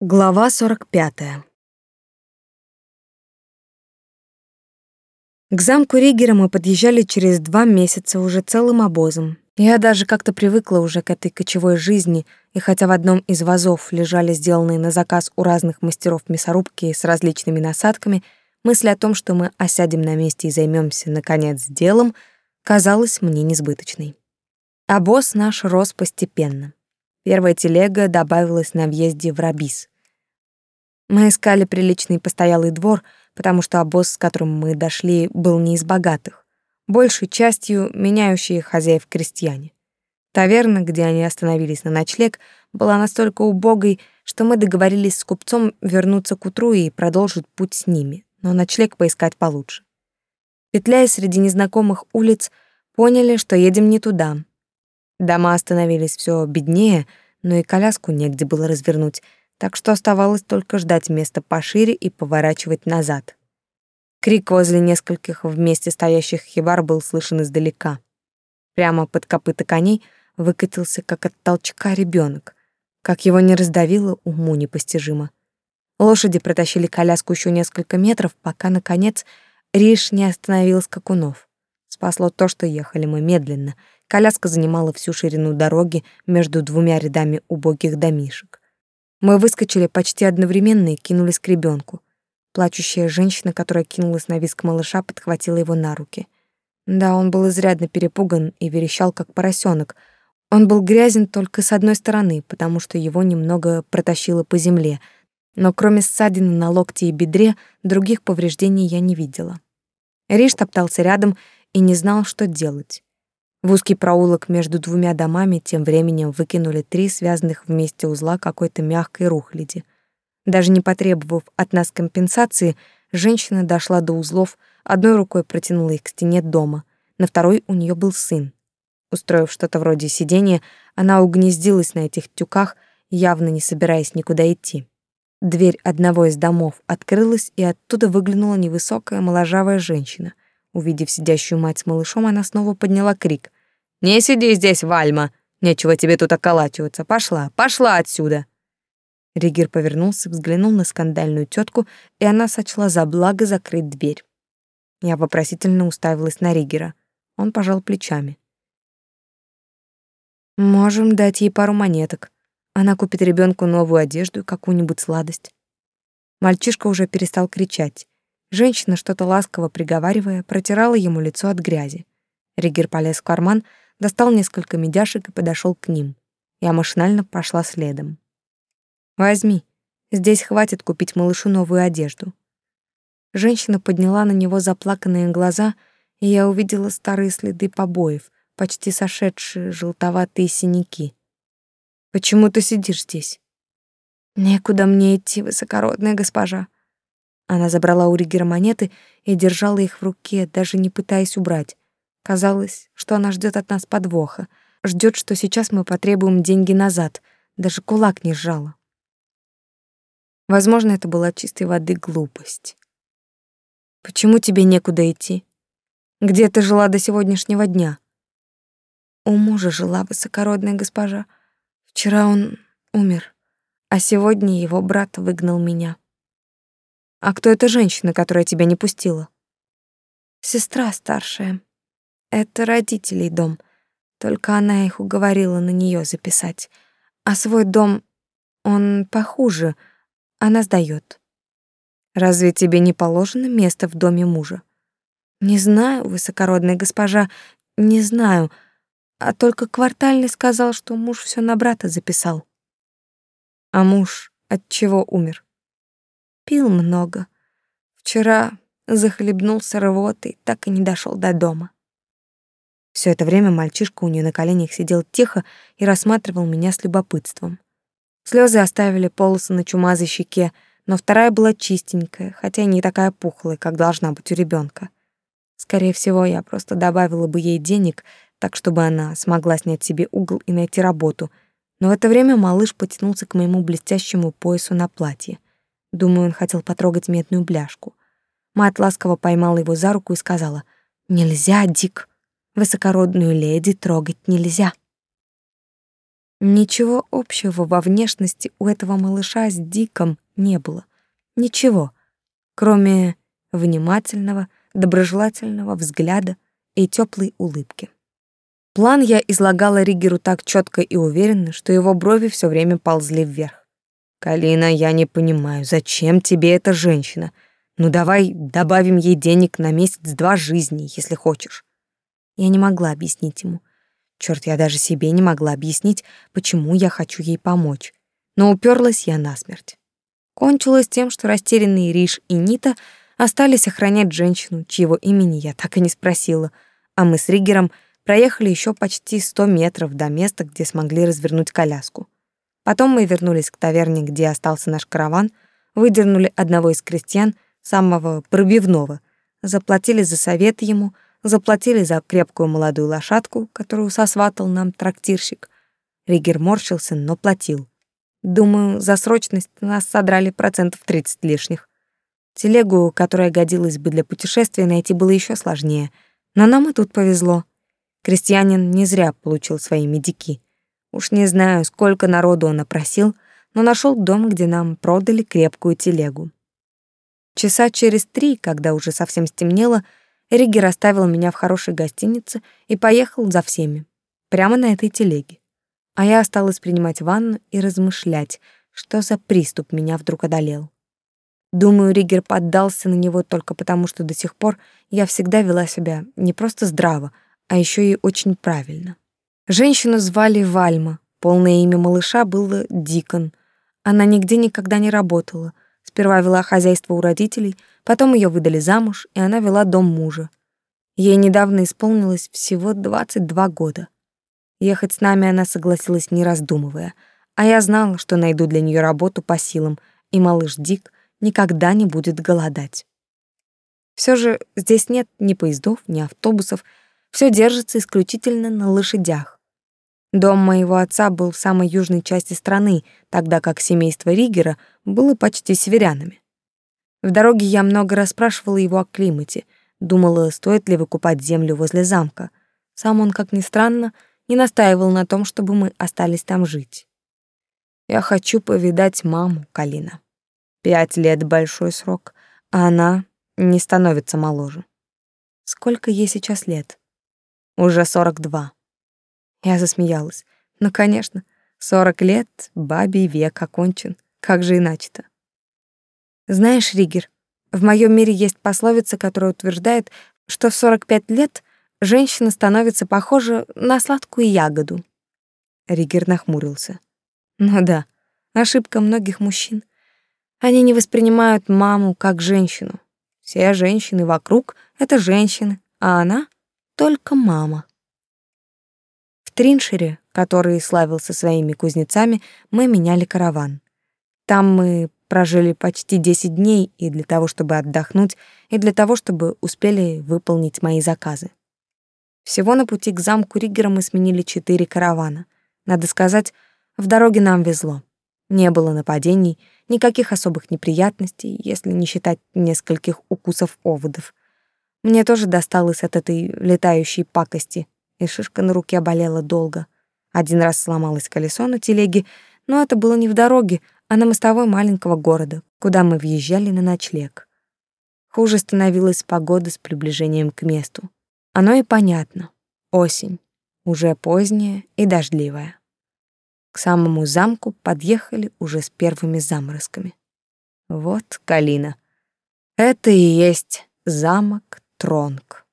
Глава 45. К замку Ригера мы подъезжали через два месяца уже целым обозом. Я даже как-то привыкла уже к этой кочевой жизни, и хотя в одном из вазов лежали сделанные на заказ у разных мастеров мясорубки с различными насадками, мысль о том, что мы осядем на месте и займемся наконец делом, казалась мне несбыточной. Обоз наш рос постепенно. Первая телега добавилась на въезде в Рабис. Мы искали приличный постоялый двор, потому что обоз, с которым мы дошли, был не из богатых, большей частью меняющие хозяев крестьяне. Таверна, где они остановились на ночлег, была настолько убогой, что мы договорились с купцом вернуться к утру и продолжить путь с ними, но ночлег поискать получше. Петляя среди незнакомых улиц, поняли, что едем не туда, Дома остановились все беднее, но и коляску негде было развернуть, так что оставалось только ждать места пошире и поворачивать назад. Крик возле нескольких вместе стоящих хибар был слышен издалека. Прямо под копыта коней выкатился, как от толчка, ребенок. Как его не раздавило, уму непостижимо. Лошади протащили коляску еще несколько метров, пока, наконец, Риш не остановил скакунов. Спасло то, что ехали мы медленно — Коляска занимала всю ширину дороги между двумя рядами убогих домишек. Мы выскочили почти одновременно и кинулись к ребенку. Плачущая женщина, которая кинулась на виск малыша, подхватила его на руки. Да, он был изрядно перепуган и верещал, как поросенок. Он был грязен только с одной стороны, потому что его немного протащило по земле, но кроме ссадины на локте и бедре, других повреждений я не видела. Риш топтался рядом и не знал, что делать. В узкий проулок между двумя домами тем временем выкинули три связанных вместе узла какой-то мягкой рухляди. Даже не потребовав от нас компенсации, женщина дошла до узлов, одной рукой протянула их к стене дома, на второй у нее был сын. Устроив что-то вроде сидения, она угнездилась на этих тюках, явно не собираясь никуда идти. Дверь одного из домов открылась, и оттуда выглянула невысокая моложавая женщина — Увидев сидящую мать с малышом, она снова подняла крик. «Не сиди здесь, Вальма! Нечего тебе тут околачиваться! Пошла, пошла отсюда!» Ригир повернулся, взглянул на скандальную тетку, и она сочла за благо закрыть дверь. Я вопросительно уставилась на Ригера. Он пожал плечами. «Можем дать ей пару монеток. Она купит ребенку новую одежду и какую-нибудь сладость». Мальчишка уже перестал кричать. Женщина, что-то ласково приговаривая, протирала ему лицо от грязи. Ригер полез в карман, достал несколько медяшек и подошел к ним. Я машинально пошла следом. «Возьми. Здесь хватит купить малышу новую одежду». Женщина подняла на него заплаканные глаза, и я увидела старые следы побоев, почти сошедшие желтоватые синяки. «Почему ты сидишь здесь?» «Некуда мне идти, высокородная госпожа», она забрала у Ригера монеты и держала их в руке, даже не пытаясь убрать. Казалось, что она ждет от нас подвоха, ждет, что сейчас мы потребуем деньги назад, даже кулак не сжала. Возможно, это была чистой воды глупость. Почему тебе некуда идти? Где ты жила до сегодняшнего дня? У мужа жила высокородная госпожа. Вчера он умер, а сегодня его брат выгнал меня. А кто эта женщина, которая тебя не пустила? Сестра старшая. Это родителей дом. Только она их уговорила на нее записать. А свой дом, он похуже. Она сдаёт. Разве тебе не положено место в доме мужа? Не знаю, высокородная госпожа, не знаю. А только квартальный сказал, что муж все на брата записал. А муж от чего умер? Пил много. Вчера захлебнулся рвотой, так и не дошел до дома. Все это время мальчишка у нее на коленях сидел тихо и рассматривал меня с любопытством. Слезы оставили полосы на чумазой щеке, но вторая была чистенькая, хотя и не такая пухлая, как должна быть у ребенка. Скорее всего, я просто добавила бы ей денег, так чтобы она смогла снять себе угол и найти работу. Но в это время малыш потянулся к моему блестящему поясу на платье. Думаю, он хотел потрогать медную бляшку. Мать ласково поймала его за руку и сказала, «Нельзя, Дик, высокородную леди трогать нельзя». Ничего общего во внешности у этого малыша с Диком не было. Ничего, кроме внимательного, доброжелательного взгляда и теплой улыбки. План я излагала Ригеру так четко и уверенно, что его брови все время ползли вверх. «Калина, я не понимаю, зачем тебе эта женщина? Ну давай добавим ей денег на месяц-два жизни, если хочешь». Я не могла объяснить ему. Черт, я даже себе не могла объяснить, почему я хочу ей помочь. Но уперлась я насмерть. Кончилось тем, что растерянные Риш и Нита остались охранять женщину, чьего имени я так и не спросила, а мы с Ригером проехали еще почти сто метров до места, где смогли развернуть коляску. Потом мы вернулись к таверне, где остался наш караван, выдернули одного из крестьян, самого пробивного, заплатили за совет ему, заплатили за крепкую молодую лошадку, которую сосватал нам трактирщик. Ригер морщился, но платил. Думаю, за срочность нас содрали процентов 30 лишних. Телегу, которая годилась бы для путешествия, найти было еще сложнее, но нам и тут повезло. Крестьянин не зря получил свои медики. Уж не знаю, сколько народу он опросил, но нашел дом, где нам продали крепкую телегу. Часа через три, когда уже совсем стемнело, Ригер оставил меня в хорошей гостинице и поехал за всеми, прямо на этой телеге. А я осталась принимать ванну и размышлять, что за приступ меня вдруг одолел. Думаю, Ригер поддался на него только потому, что до сих пор я всегда вела себя не просто здраво, а еще и очень правильно. Женщину звали Вальма, полное имя малыша было Дикон. Она нигде никогда не работала. Сперва вела хозяйство у родителей, потом ее выдали замуж, и она вела дом мужа. Ей недавно исполнилось всего 22 года. Ехать с нами она согласилась, не раздумывая, а я знала, что найду для нее работу по силам, и малыш Дик никогда не будет голодать. Все же здесь нет ни поездов, ни автобусов, все держится исключительно на лошадях. Дом моего отца был в самой южной части страны, тогда как семейство Ригера было почти северянами. В дороге я много расспрашивала его о климате, думала, стоит ли выкупать землю возле замка. Сам он, как ни странно, не настаивал на том, чтобы мы остались там жить. Я хочу повидать маму, Калина. Пять лет — большой срок, а она не становится моложе. Сколько ей сейчас лет? Уже сорок два. Я засмеялась. Ну, конечно, сорок лет, бабий век окончен. Как же иначе-то? Знаешь, Ригер, в моем мире есть пословица, которая утверждает, что в 45 лет женщина становится похожа на сладкую ягоду. Ригер нахмурился. Ну да, ошибка многих мужчин. Они не воспринимают маму как женщину. Все женщины вокруг — это женщины, а она — только мама. Триншере, который славился своими кузнецами, мы меняли караван. Там мы прожили почти 10 дней и для того, чтобы отдохнуть, и для того, чтобы успели выполнить мои заказы. Всего на пути к замку Риггера мы сменили четыре каравана. Надо сказать, в дороге нам везло. Не было нападений, никаких особых неприятностей, если не считать нескольких укусов оводов. Мне тоже досталось от этой летающей пакости, и шишка на руке болела долго. Один раз сломалось колесо на телеге, но это было не в дороге, а на мостовой маленького города, куда мы въезжали на ночлег. Хуже становилась погода с приближением к месту. Оно и понятно. Осень, уже поздняя и дождливая. К самому замку подъехали уже с первыми заморозками. Вот, Калина, это и есть замок Тронг.